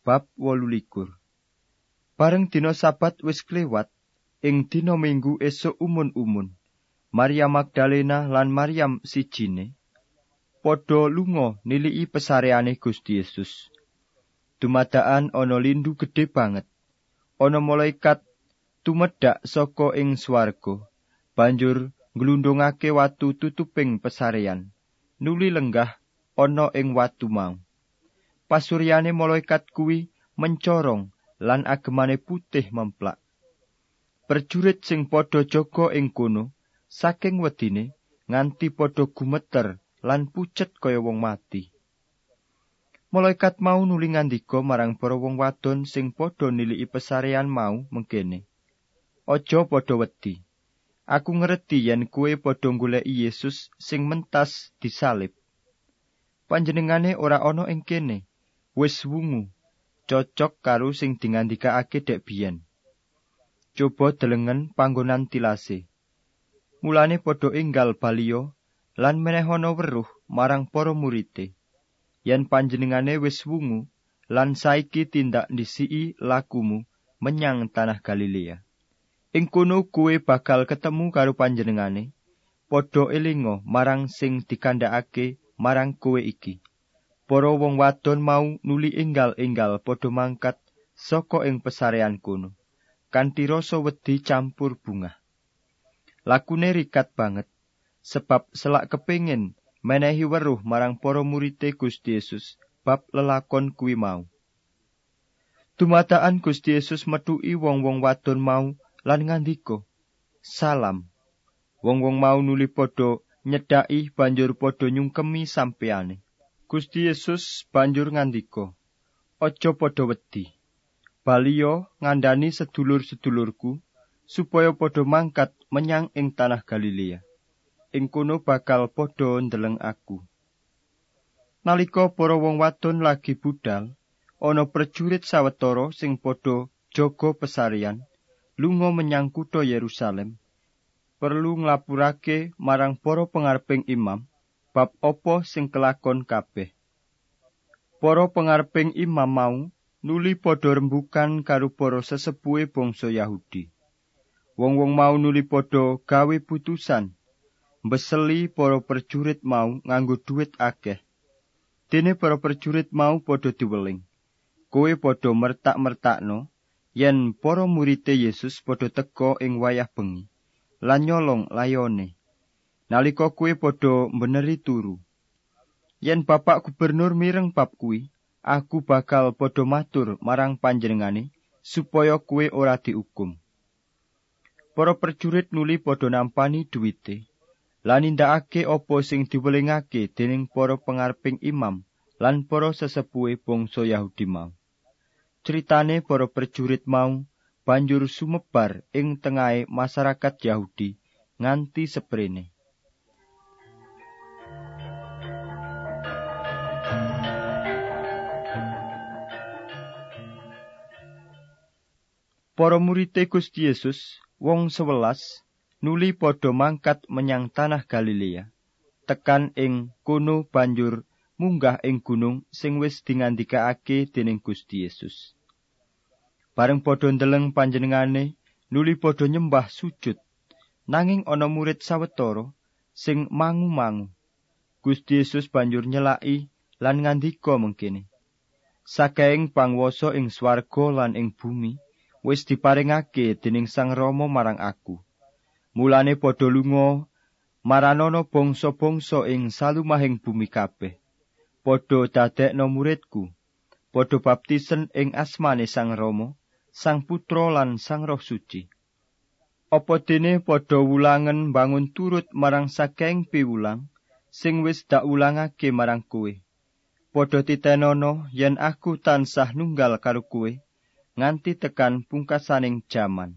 Bab 18 Bareng dina sabat wis kliwat, ing dina Minggu esuk umun-umun, Maria Magdalena lan Maryam sijine padha lunga niliki pesareane Gusti Yesus. Dumadakan ana lindu gedhe banget. Ana malaikat tumedhak saka ing swarga, banjur nglundungake watu tutuping pesarean. Nuli lenggah ana ing watu mau. Pasuryane malaikat kuwi mencorong lan agemane putih memplak. Perjurit sing padha jaga ing kono saking wedine nganti padha gumeter lan pucet kaya wong mati. Malaikat mau nuli ngandika marang para wong wadon sing padha niliki pesarean mau mengkene. Aja padha wedi. Aku ngerti yen kue padha goleki Yesus sing mentas disalib. Panjenengane ora ana ing kene. Wis wungu cocok karo sing dingandikake dek biyen. Coba delengen panggonan tilase. Mulane padha enggal baliyo lan menehono weruh marang para murite. Yen panjenengane wis wungu lan saiki tindak ndisiki lakumu menyang tanah Galilea. Ing kono kuwe bakal ketemu karo panjenengane padha elingo marang sing dikandhakake marang kowe iki para wong wadon mau nuli enggal-enggal padha mangkat saka ing pesarean kuno kanthi rasa wedi campur bunga lakune rikat banget sebab selak kepingin menehi weruh marang para murite Gusti Yesus bab lelakon kuwi mau. Dumadaan Gusti Yesus metuki wong-wong wadon mau lan ngandika salam. Wong-wong mau nuli padha nyedhaki banjur padha nyungkemi sampeyane Gusti Yesus banjur ngandika, "Aja padha wedi. Baliyo ngandani sedulur-sedulurku supaya padha mangkat menyang ing tanah Galilea. Ing kono bakal padha ndeleng aku." Nalika para wong wadon lagi budal, ana prajurit sawetara sing padha jaga pesarian lunga menyang kutha Yerusalem. Perlu nglapurake marang para pengarping imam bab apa sing kelakon kabeh. Para pengarping imam mau nuli padha rembukan karo para sesepuhe bangsa Yahudi. Wong-wong mau nuli padha gawe putusan mbeseli para perjurit mau nganggo duit akeh. Dene para perjurit mau padha diweling. Kowe padha mertak-mertakno yen para murite Yesus padha teka ing wayah bengi lan nyolong layone. Nalika kuwi padha mbeneri turu. Yen Bapak Gubernur mireng bab kuwi, aku bakal padha matur marang panjenengane supaya kuwi ora diukum. Para prajurit nuli padha nampani duwite lan nindakake apa sing diwelingake dening para pengarping imam lan para sesepuhe bangsa Yahudi mau. Critane para prajurit mau banjur sumebar ing tengahe masyarakat Yahudi nganti seprene. Para murite Gusti Yesus, wong sewelas, nuli padha mangkat menyang tanah Galilea. Tekan ing kono banjur munggah ing gunung sing wis dingandikaake dening Gusti Yesus. Bareng padha ndeleng panjenengane, nuli padha nyembah sujud. Nanging ana murid sawetara sing mangu-mangu. Gusti Yesus banjur nyelaki lan ngandika mengkene. Saking pangwasa ing swarga lan ing bumi, wis diparingake dening Sang Rama marang aku. Mulane padha lunga maranono bangsa-bangsa ing salumahing bumi kabeh. Padha dadekno muridku. Padha baptisen ing asmane Sang Rama, Sang Putra lan Sang Roh Suci. Apa dene padha wulangen bangun turut marang saking piwulang sing wis dak ulangake marang kowe. Padha titenono yen aku tansah nunggal karo kowe. nganti tekan pungkasaning jaman.